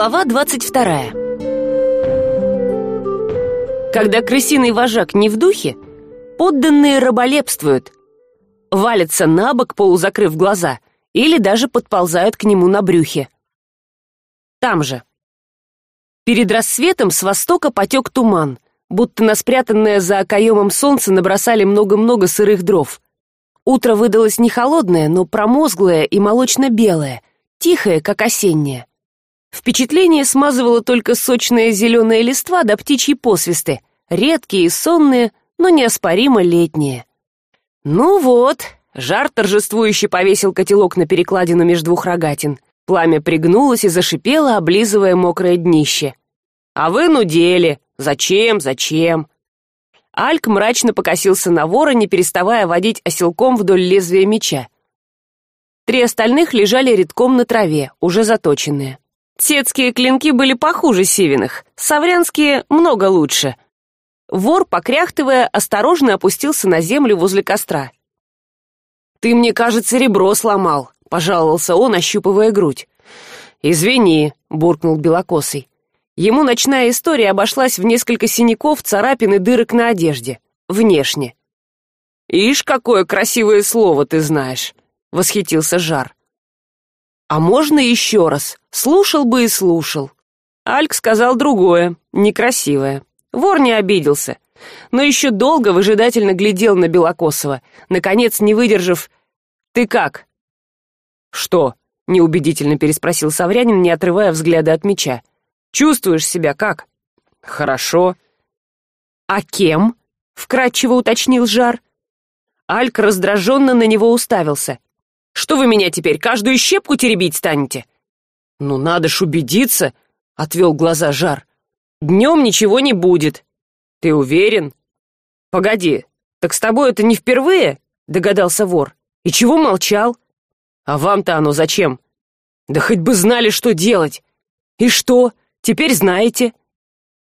Глава двадцать вторая Когда крысиный вожак не в духе, подданные раболепствуют, валятся на бок, полузакрыв глаза, или даже подползают к нему на брюхе. Там же. Перед рассветом с востока потек туман, будто на спрятанное за окоемом солнце набросали много-много сырых дров. Утро выдалось не холодное, но промозглое и молочно-белое, тихое, как осеннее. Впечатление смазывало только сочная зеленая листва да птичьи посвисты, редкие и сонные, но неоспоримо летние. Ну вот, жар торжествующе повесил котелок на перекладину между двух рогатин. Пламя пригнулось и зашипело, облизывая мокрое днище. «А вы нудели! Зачем, зачем?» Альк мрачно покосился на вора, не переставая водить оселком вдоль лезвия меча. Три остальных лежали редком на траве, уже заточенные. Сетские клинки были похуже сивиных, саврянские много лучше. Вор, покряхтывая, осторожно опустился на землю возле костра. «Ты, мне кажется, ребро сломал», — пожаловался он, ощупывая грудь. «Извини», — буркнул белокосый. Ему ночная история обошлась в несколько синяков, царапин и дырок на одежде. Внешне. «Ишь, какое красивое слово ты знаешь!» — восхитился Жар а можно еще раз? Слушал бы и слушал альк сказал другое некрасивое. Вор не обиделся но еще долго выжидательно глядел на белокосова наконец не выдержав ты как? Что неубедительно переспросил саврянин не отрывая взгляда от меча. Чувствуешь себя как? Хорошо а кем вкратчиво уточнил жар. Альк раздраженно на него уставился что вы меня теперь каждую щепку теребить станете? Ну надо ж убедиться отвел глаза жар. Днем ничего не будет. Ты уверен? Погоди так с тобой это не впервые догадался вор. И чего молчал? А вам то оно зачем? Да хоть бы знали что делать. И что? Теперь знаете.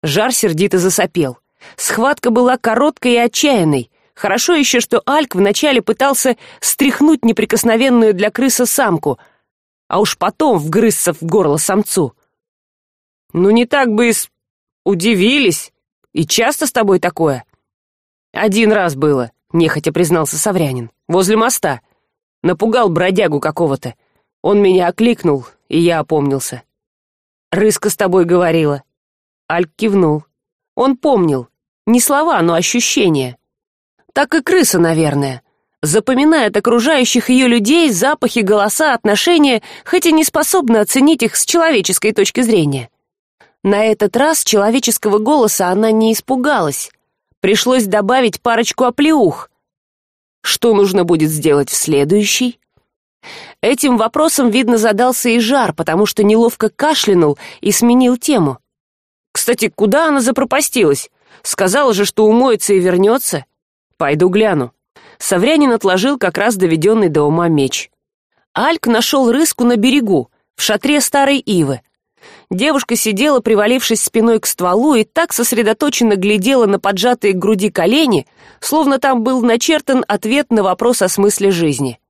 Жар сердито засопел. Схватка была короткой и отчаянной хорошо еще что альк вначале пытался стряхнуть неприкосновенную для крыса самку а уж потом вгрызся в горло самцу. Ну не так бы и с... удивились и часто с тобой такое. Один раз было нехотя признался саврянин возле моста. Напугал бродягу какого то он меня окликнул и я опомнился. Рыска с тобой говорила. Альк кивнул. Он помнил. Не слова но ощущения так и крыса наверное. Запоминает окружающих ее людей запахи голоса отношения хоть и не способна оценить их с человеческой точки зрения. На этот раз человеческого голоса она не испугалась. Пришлось добавить парочку оплеух. Что нужно будет сделать в следующий? Этим вопросом видно задался и жар потому что неловко кашлянул и сменил тему. Кстати куда она запропастилась? Сказала же что умоется и вернется пойду гляну саврянин отложил как раз доведенный до ума меч. Альк нашел рыску на берегу в шатре старой ивы. Девушка сидела привалившись спиной к стволу и так сосредоточенно глядела на поджатые к груди колени словно там был начертан ответ на вопрос о смысле жизни.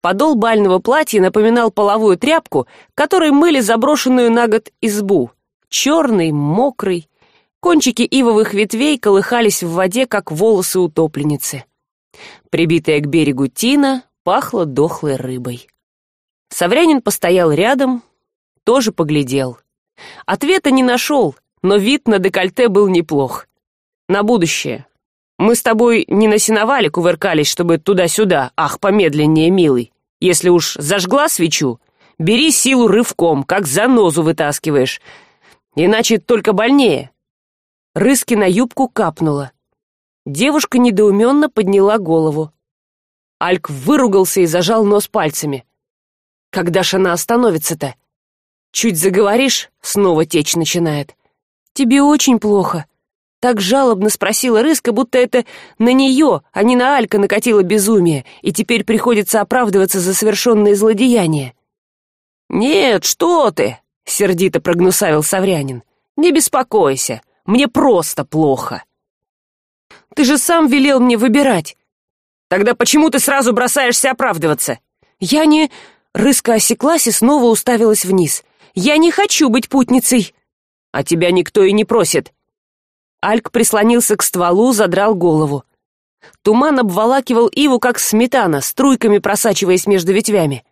Подол бального платья напоминал половую тряпку которой мыли заброшенную на год избу. Черный мокрый кончики ивовых ветвей колыхались в воде как волосы утопленницы. Прибитая к берегу тина пахла дохлой рыбой. Саврянин постоял рядом тоже поглядел. Ответа не нашел но вид на декольте был неплох. На будущее. Мы с тобой не на сеновале кувыркались чтобы туда сюда ах помедленнее милый. Если уж зажгла свечу бери силу рывком как занозу вытаскиваешь. Иначе только больнее рыски на юбку капнула. Девушка недоуменно подняла голову. Альк выругался и зажал нос пальцами. Когда ж она остановится то чуть заговоришь снова течь начинает. Тебе очень плохо так жалобно спросила рыска будто это на нее а не на алька накатило безумие и теперь приходится оправдываться за совершенные злодеяния. Нет что ты сердито прогнусавил саврянин. Не беспокойся мне просто плохо. Ты же сам велел мне выбирать. Тогда почему ты сразу бросаешься оправдываться? Я не рыска осеклась и снова уставилась вниз. Я не хочу быть путницей. А тебя никто и не просит. Альк прислонился к стволу задрал голову. Туман обволакивал иву как сметана струйками просачиваясь между ветвями.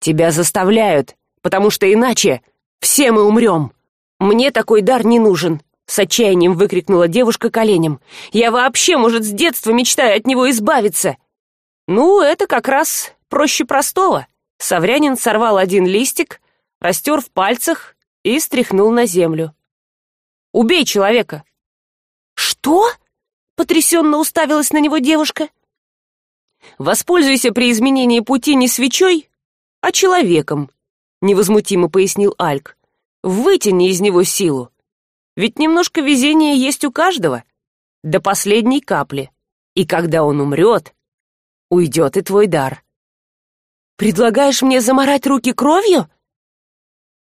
Тебя заставляют потому что иначе все мы умрем мне такой дар не нужен с отчаянием выкрикнула девушка коленем. Я вообще может с детства мечтаю от него избавиться? Ну это как раз проще простого саврянин сорвал один листик растер в пальцах и стряхнул на землю. Убей человека! Что потрясенно уставилась на него девушка. Воспользуйся при изменении пути не свечой а человеком невозмутимо пояснил альк. Вытяни из него силу ведь немножко везения есть у каждого до последней капли. И когда он умрет уйдет и твой дар. Предлагаешь мне заморать руки кровью?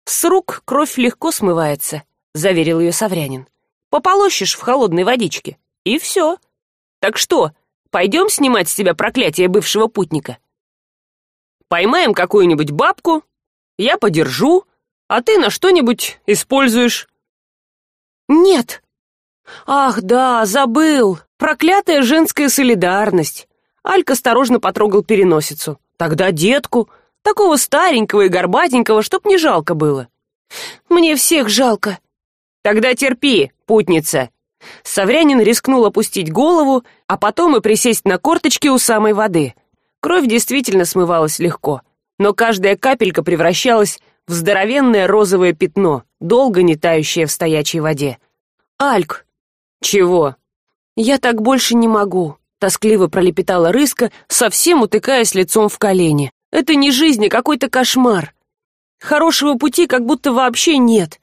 С рук кровь легко смывается заверил ее саврянин. Пополощешь в холодной водичке и все так что пойдем снимать с тебя проклятие бывшего путника? Поймаем какую нибудь бабку я подержу а ты на что нибудь используешь нет. Ах да забыл. Проклятая женская солидарность. Алька осторожно потрогал переносицу. Тогда детку. Такого старенького и горбатенького чтоб не жалко было. Мне всех жалко. Тогда терпи путница. Саврянин рискнул опустить голову а потом и присесть на корточки у самой воды. Кровь действительно смывалась легко но каждая капелька превращалась в здоровенное розовое пятно долго не тающее в стоячей воде. Альк! Чего? Я так больше не могу тоскливо пролепетала рыска совсем утыкаясь лицом в колени. Это не жизнь а какой то кошмар. Хорошего пути как будто вообще нет.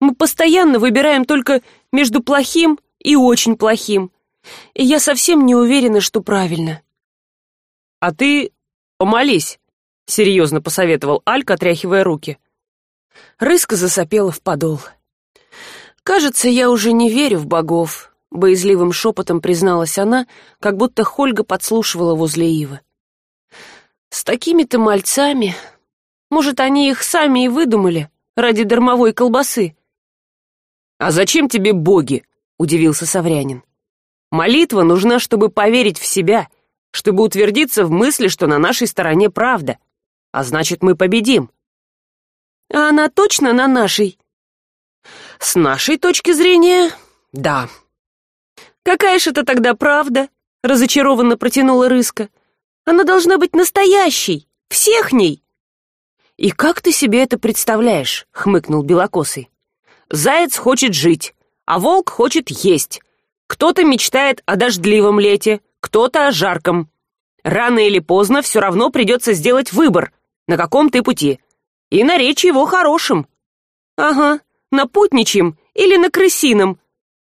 Мы постоянно выбираем только между плохим и очень плохим. И я совсем не уверена что правильно а ты помолись серьезно посоветовал алька отряхивая руки рыска засопела в подол. Кажется я уже не верю в богов боязливым шепотом призналась она как будто хольга подслушивала возле ивы. С такими то мальцами. Может они их сами и выдумали ради дармовой колбасы? А зачем тебе боги удивился саврянин. Молитва нужна чтобы поверить в себя чтобы утвердиться в мысли что на нашей стороне правда. А значит мы победим а она точно на нашей? С нашей точки зрения да. Какая ж это тогда правда? Разочарованно протянула рыска. Она должна быть настоящей всех ней и как ты себе это представляешь? Хмыкнул белокосый. Заяц хочет жить а волк хочет есть. Кто то мечтает о дождливом лете кто то о жарком. Рано или поздно все равно придется сделать выбор на каком ты пути и наречь его хорошим. Ага на путничьем или на крысином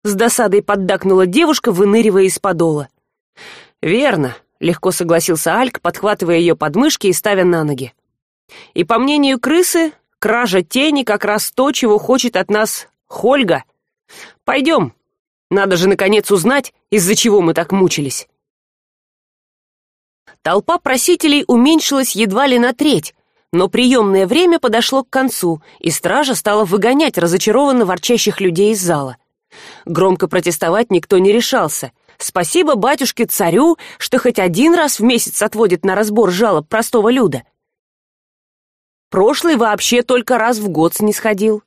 с досадой поддакнула девушка выныривая из подола. Верно легко согласился альк подхватывая ее подмышки и ставя на ноги. И по мнению крысы кража тени как раз то чего хочет от нас хольга. Пойдем надо же наконец узнать из за чего мы так мучились. Толпа просителей уменьшилась едва ли на треть но приемное время подошло к концу и стража стала выгонять разочарованно ворчащих людей из зала. Громко протестовать никто не решался. Спасибо батюшке царю что хоть один раз в месяц отводит на разбор жалоб простого люда прошлый вообще только раз в год снисходил.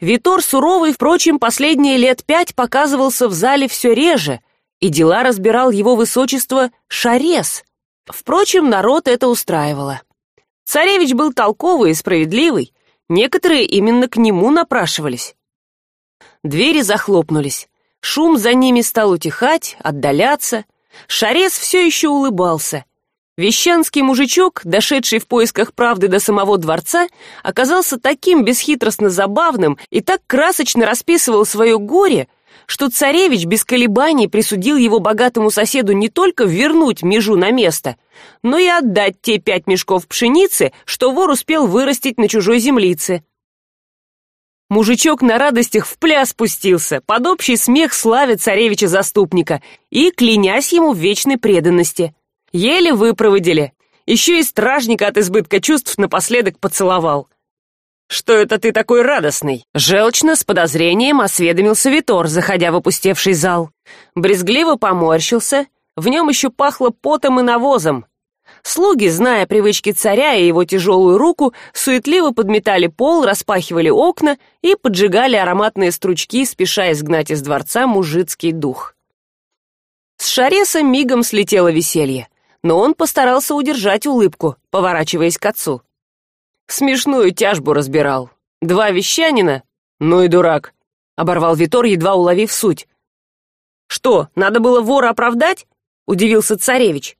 Витор суровый впрочем последние лет пять показывался в зале все реже и дела разбирал его высочество шарес. Впрочем народ это устраивало царевич был толковый и справедливый. Некоторые именно к нему напрашивались. Двери захлопнулись. Шум за ними стал утихать отдаляться. Шарес все еще улыбался. Вещанский мужичок дошедший в поисках правды до самого дворца оказался таким бесхитростно забавным и так красочно расписывал свое горе что царевич без колебаний присудил его богатому соседу не только вернуть межу на место но и отдать те пять мешков пшеницы что вор успел вырастить на чужой землице. Мужичок на радостях в пляс спустился под общий смех славя царевича заступника и клянясь ему в вечной преданности. Еле выпроводили. Еще и стражника от избытка чувств напоследок поцеловал что это ты такой радостный? Желчно с подозрением осведомился витор заходя в опустевший зал. Брезгливо поморщился. В нем еще пахло потом и навозом. Слуги зная привычки царя и его тяжелую руку суетливо подметали пол распахивали окна и поджигали ароматные стручки спеша изгнать из дворца мужицкий дух. С шареса мигом слетело веселье но он постарался удержать улыбку поворачиваясь к отцу смешную тяжбу разбирал. Два вещанина ну и дурак оборвал витор едва уловив суть. Что надо было вора оправдать удивился царевич.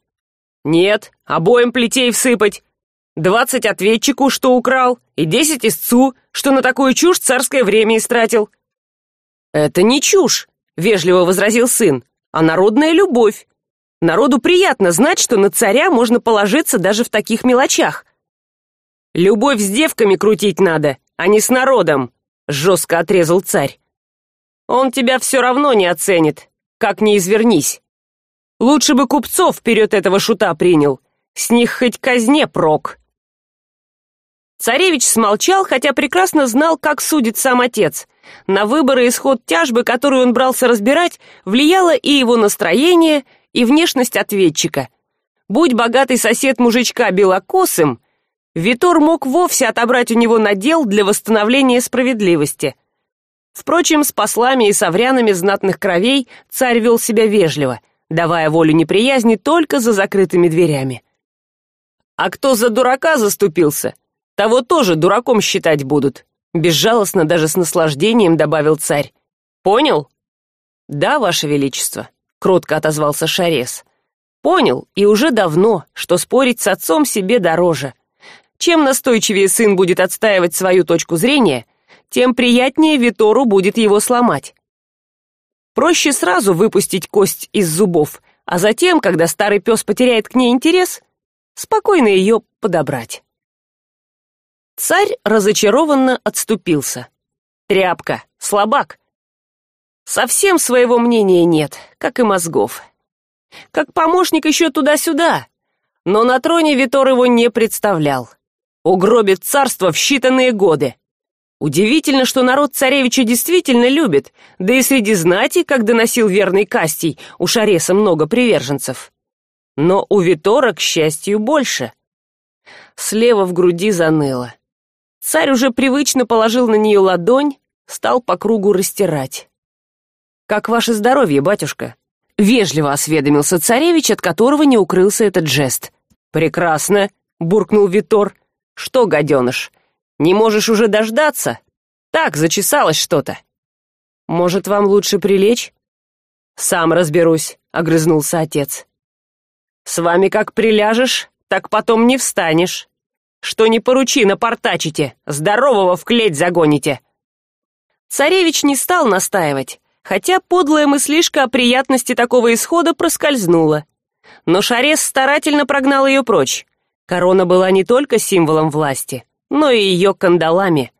Нет обоим плетей всыпать. Двадцать ответчику что украл и десять истцу что на такую чушь царское время истратил это не чушь вежливо возразил сын а народная любовь. Народу приятно знать что на царя можно положиться даже в таких мелочах любовь с девками крутить надо а не с народом жестко отрезал царь. Он тебя все равно не оценит как не извернись. Лучше бы купцов вперед этого шута принял с них хоть казне прок. Царевич смолчал хотя прекрасно знал как судит сам отец. На выборы исход тяжбы которую он брался разбирать влияло и его настроение и внешность ответчика. Будь богатый сосед мужичка белокосым витор мог вовсе отобрать у него надел для восстановления справедливости. Впрочем с послами и соврянами знатных кровей царь вел себя вежливо давая волю неприязни только за закрытыми дверями. А кто за дурака заступился того тоже дураком считать будут безжалостно даже с наслаждением добавил царь. Понял? Да ваше величество кротко отозвался шарес. Понял и уже давно что спорить с отцом себе дороже чем настойчивее сын будет отстаивать свою точку зрения тем приятнее витору будет его сломать. Проще сразу выпустить кость из зубов а затем когда старый пес потеряет к ней интерес спокойно ее подобрать. Царь разочарованно отступился. Тряпка слабак. Совсем своего мнения нет как и мозгов. Как помощник еще туда сюда но на троне витор его не представлял угробит царство в считанные годы. Удивительно что народ царевича действительно любит да и среди знати как доносил верный кастий у шареса много приверженцев. Но у витора к счастью больше. Слева в груди заныло. Царь уже привычно положил на нее ладонь стал по кругу растирать. Как ваше здоровье батюшка вежливо осведомился царевич от которого не укрылся этот жест. Прекрасно буркнул витор что гаденыш не можешь уже дождаться? Так зачесалось что то может вам лучше прилечь? Сам разберусь огрызнулся отец. С вами как приляжешь так потом не встанешь. Что не поручи напортачите здорового в клеть загоните царевич не стал настаивать хотя подлая мыслишка о приятности такого исхода проскользнула. Но шарес старательно прогнал ее прочь корона была не только символом власти но и ее кандалами.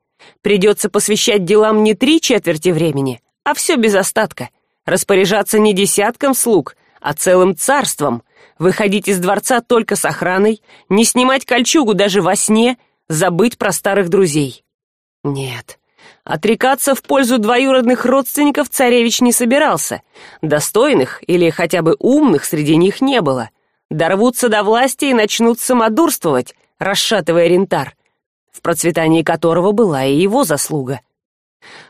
Придется посвящать делам не три четверти времени а все без остатка. Распоряжаться не десятком слуг а целым царством. Выходить из дворца только с охраной не снимать кольчугу даже во сне забыть про старых друзей. Нет отрекаться в пользу двоюродных родственников царевич не собирался. Достойных или хотя бы умных среди них не было дорвутся до власти и начнут самодурствовать расшатывая рентар в процветании которого была и его заслуга.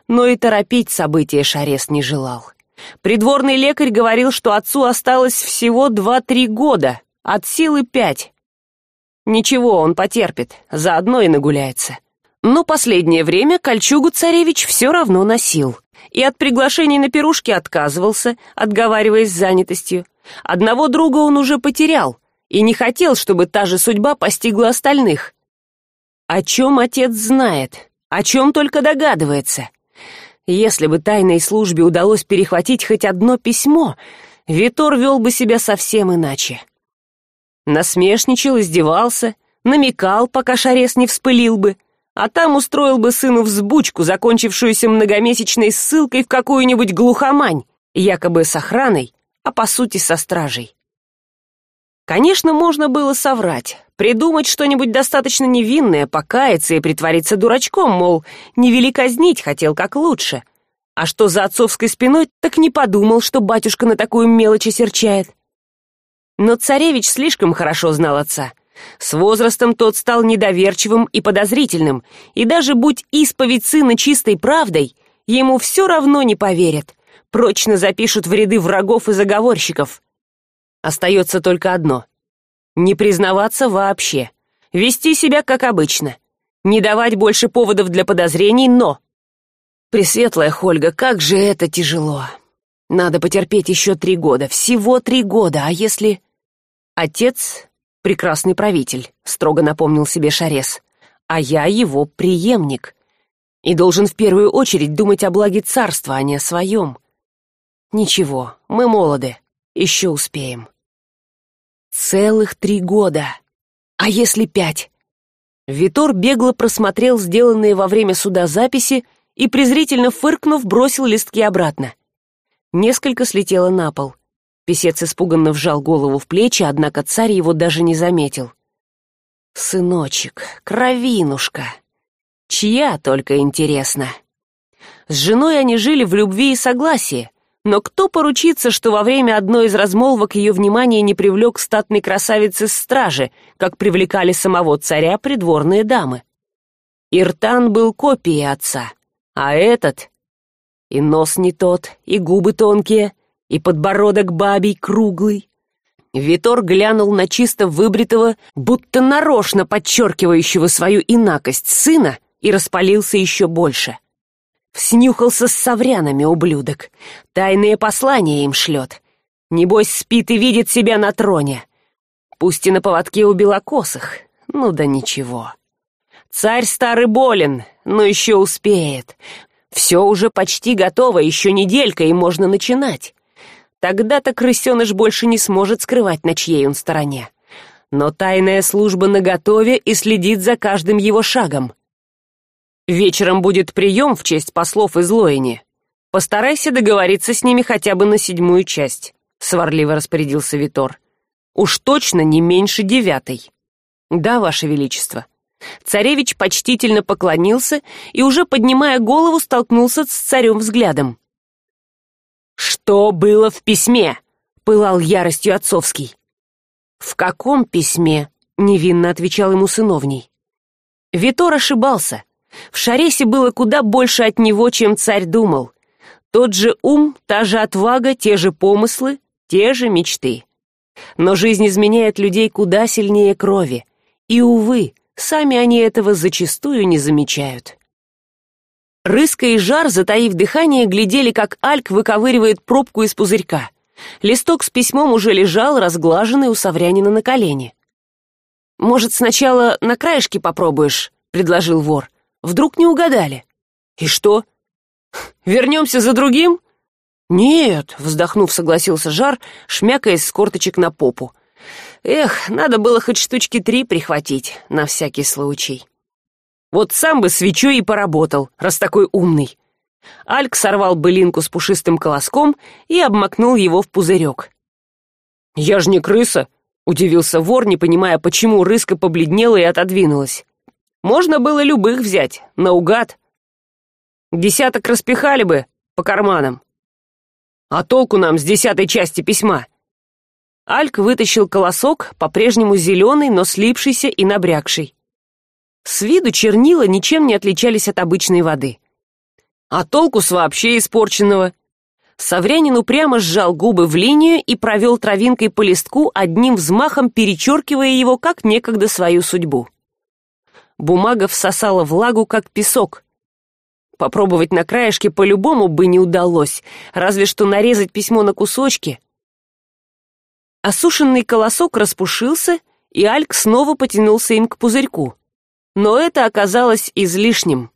Но и торопить события шарес не желал. Придворный лекарь говорил что отцу осталось всего два три года от силы пять. Ничего он потерпит заодно и нагуляется. Но последнее время кольчугу царевич все равно носил и от приглашений на пирушки отказывался отговариваясь занятостью. Одного друга он уже потерял и не хотел чтобы та же судьба постигла остальных. О чем отец знает? О чем только догадывается? Если бы тайной службе удалось перехватить хоть одно письмо витор вел бы себя совсем иначе. Насмешничал издевался намекал пока шарес не вспылил бы а там устроил бы сыну взбучку закончившуюся многомесячной ссылкой в какую нибудь глухомань якобы с охраной а по сути со стражей. Конечно можно было соврать придумать что нибудь достаточно невинное покаяться и притвориться дурачком мол не вели казнить хотел как лучше. А что за отцовской спиной так не подумал что батюшка на такую мелочь серчает. Но царевич слишком хорошо знал отца с возрастом тот стал недоверчивым и подозрительным и даже будь исповедь сына чистой правдой ему все равно не поверят. Прочно запишут в ряды врагов и заговорщиков. Остается только одно не признаваться вообще вести себя как обычно не давать больше поводов для подозрений но пресветлая хольга как же это тяжело! Надо потерпеть еще три года всего три года а если отец прекрасный правитель строго напомнил себе шарес. А я его преемник и должен в первую очередь думать о благе царства а не о своем ничего мы молоды еще успеем целых три года. А если пять? Витор бегло просмотрел сделанные во время суда записи и презрительно фыркнув бросил листки обратно. Несколько слетело на пол писец испуганно вжал голову в плечи однако царь его даже не заметил. Сыночек кровинушка чья только интересно? С женой они жили в любви и согласии но кто поручится что во время одной из размолвок ее внимание не привлек статный красавец из стражи как привлекали самого царя придворные дамы? Иртан был копией отца а этот и нос не тот и губы тонкие и подбородок бабий круглый. Витор глянул на чисто выбритого будто нарочно подчеркивающего свою инакость сына и распалился еще больше. Снюхался с соврянами ублюдок. Тайные послания им шлет. Небось спит и видит себя на троне. Пусть и на поводке у белокосых ну да ничего. Царь старый болен но еще успеет. Все уже почти готово еще неделька и можно начинать тогда-то крысеныш больше не сможет скрывать на чьей он стороне. Но тайная служба наготове и следит за каждым его шагом. Вечером будет прием в честь послов из лоини постарайся договориться с ними хотя бы на седьмую часть сварливо распорядился витор. Уж точно не меньше девятой. Да ваше величество. Царевич почтительно поклонился и уже поднимая голову столкнулся с царем взглядом что было в письме пылал яростью отцовский. В каком письме невинно отвечал ему сыновний. Витор ошибался. В шаресе было куда больше от него чем царь думал. Тот же ум та же отвага те же помыслы те же мечты. Но жизнь изменяет людей куда сильнее крови. И увы сами они этого зачастую не замечают рыска и жар затаив дыхание глядели как альк выковыривает пробку из пузырька. Листок с письмом уже лежал разглаженный у саврянина на колене может сначала на краешке попробуешь предложил вор. Вдруг не угадали? И что? Вернемся за другим? Нет вздохнув согласился жар шмякаясь с корточек на попу. Эх надо было хоть штучки три прихватить на всякий случай вот сам бы свечой и поработал раз такой умный. Альк сорвал былинку с пушистым колоском и обмакнул его в пузырек. Я ж не крыса удивился вор не понимая почему рыска побледнела и отодвинулась. Можно было любых взять наугад десяток распихали бы по карманам а толку нам с десятой части письма? Альк вытащил колосок по прежнему зеленый но слипшийся и набрякший с виду чернила ничем не отличались от обычной воды. А толку с вообще испорченного? Саврянин упрямо сжал губы в линию и провел травинкой по листку одним взмахом перечеркивая его как некогда свою судьбу. Бумага всосала влагу как песок. Попробовать на краешке по любому бы не удалось разве что нарезать письмо на кусочки. Осушенный колосок распушился и альк снова потянулся им к пузырьку но это оказалось излишним.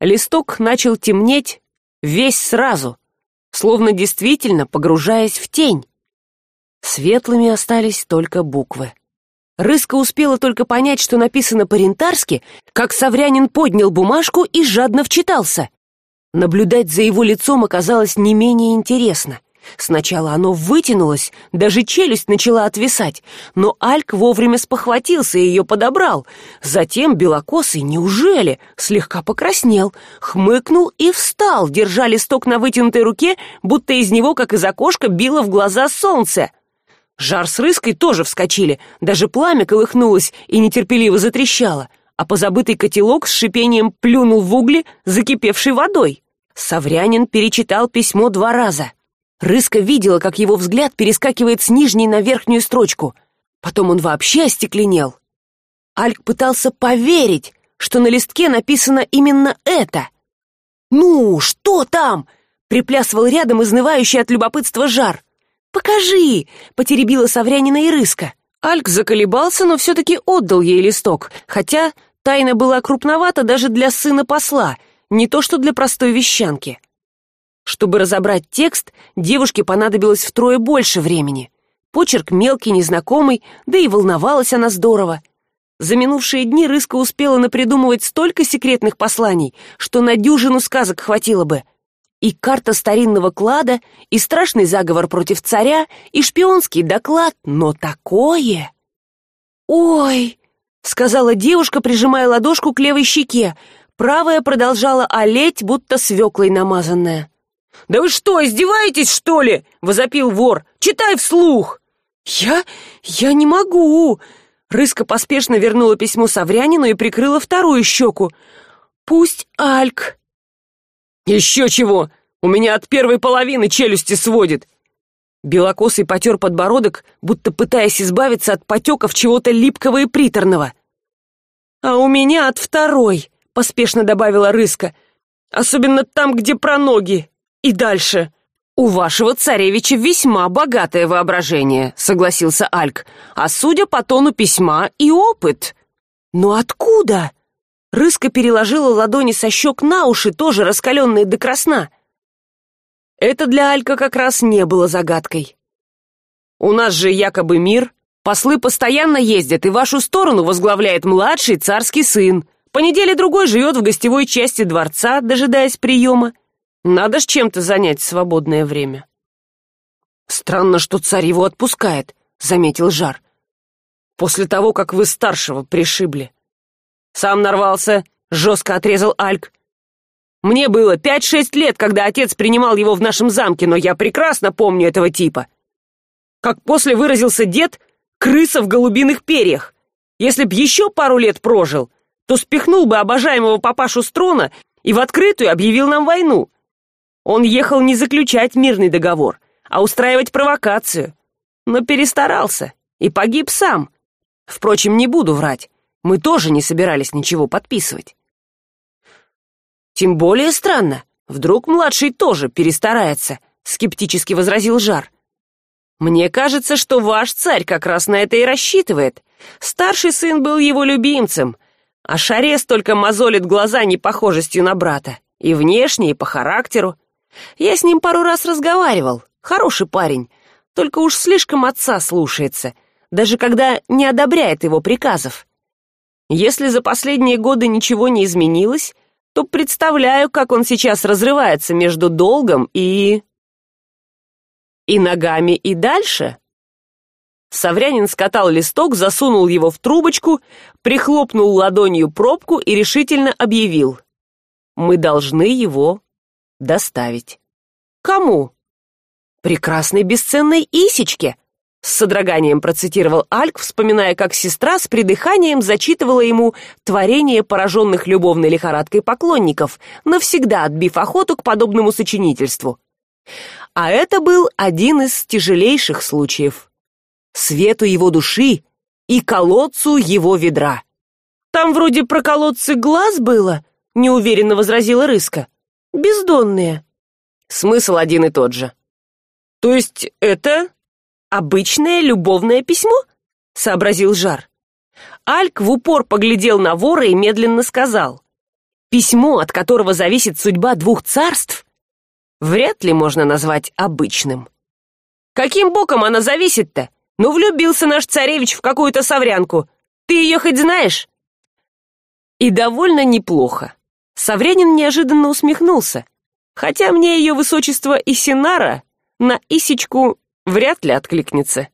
Листок начал темнеть весь сразу словно действительно погружаясь в тень. Светлыми остались только буквы. Рыска успела только понять что написано по рентарски как саврянин поднял бумажку и жадно вчитался. Наблюдать за его лицом оказалось не менее интересно сначала оно вытянулось даже челюсть начала отвисать но альк вовремя спохватился и ее подобрал. Затем белокосый неужели слегка покраснел хмыкнул и встал держа листок на вытянутой руке будто из него как из окошка било в глаза солнце. Жар с рыской тоже вскочили даже пламя колыхнулось и нетерпеливо затрещало а позабытый котелок с шипением плюнул в угли закипевшей водой. Саврянин перечитал письмо два раза рыска видела как его взгляд перескакивает с нижней на верхнюю строчку. Потом он вообще остекленел. Альк пытался поверить что на листке написано именно это. Ну что там приплясывал рядом изнывающий от любопытства жар. Покажи потеребила саврянина и рыска. Альк заколебался но все таки отдал ей листок хотя тайна была крупновата даже для сына посла не то что для простой вещанки чтобы разобрать текст девушке понадобилось втрое больше времени. Почерк мелкий незнакомый да и волновалась она здорово. За минувшие дни рыска успела напридумывать столько секретных посланий что на дюжину сказок хватило бы. И карта старинного клада и страшный заговор против царя и шпионский доклад но такое! Ой сказала девушка прижимая ладошку к левой щеке. Правая продолжала олеть будто свеклой намазанная да вы что издеваетесь что ли возопил вор. Читай вслух! Я? Я не могу! Рыска поспешно вернула письмо саврянину и прикрыла вторую щеку. Пусть альк! Еще чего! У меня от первой половины челюсти сводит! Белокосый потер подбородок будто пытаясь избавиться от потеков чего то липкого и приторного. А у меня от второй поспешно добавила рыска. Особенно там где про ноги и дальше. У вашего царевича весьма богатое воображение согласился альк. А судя по тону письма и опыт но откуда рыска переложила ладони со щек на уши тоже раскаленные до красна. Это для алька как раз не было загадкой. У нас же якобы мир. Послы постоянно ездят и вашу сторону возглавляет младший царский сын. По неделе другой живет в гостевой части дворца дожидаясь приема надо ж чем то занять свободное время. Странно что царь его отпускает заметил жар. После того как вы старшего пришибли. Сам нарвался жестко отрезал альк. Мне было пять шесть лет когда отец принимал его в нашем замке но я прекрасно помню этого типа. Как после выразился дед крыса в голубиных перьях. Если б еще пару лет прожил то спихнул бы обожаемого папашу с трона и в открытую объявил нам войну он ехал не заключать мирный договор а устраивать провокацию. Но перестарался и погиб сам. Впрочем не буду врать мы тоже не собирались ничего подписывать. Тем более странно вдруг младший тоже перестарается скептически возразил жар. Мне кажется что ваш царь как раз на это и рассчитывает. Старший сын был его любимцем а шарес только мозолит глаза непохожестью на брата и внешне и по характеру я с ним пару раз разговаривал. Хороший парень. Только уж слишком отца слушается. Даже когда не одобряет его приказов. Если за последние годы ничего не изменилось то представляю как он сейчас разрывается между долгом и и ногами. И дальше? Саврянин скатал листок засунул его в трубочку прихлопнул ладонью пробку и решительно объявил. Мы должны его доставить. Кому? Прекрасной бесценной исечке с содроганием процитировал альк вспоминая как сестра с придыханием зачитывала ему творение пораженных любовной лихорадкой поклонников навсегда отбив охоту к подобному сочинительству. А это был один из тяжелейших случаев. Свету его души и колодцу его ведра. Там вроде про колодцы глаз было неуверенно возразила рыска бездонные. Смысл один и тот же. То есть это обычное любовное письмо? Сообразил жар. Альк в упор поглядел на вора и медленно сказал. Письмо от которого зависит судьба двух царств вряд ли можно назвать обычным. Каким боком она зависит то ну влюбился наш царевич в какую то саврянку ты ее хоть знаешь? И довольно неплохо саврянин неожиданно усмехнулся. Хотя мне ее высочество и синара на исечку вряд ли откликнется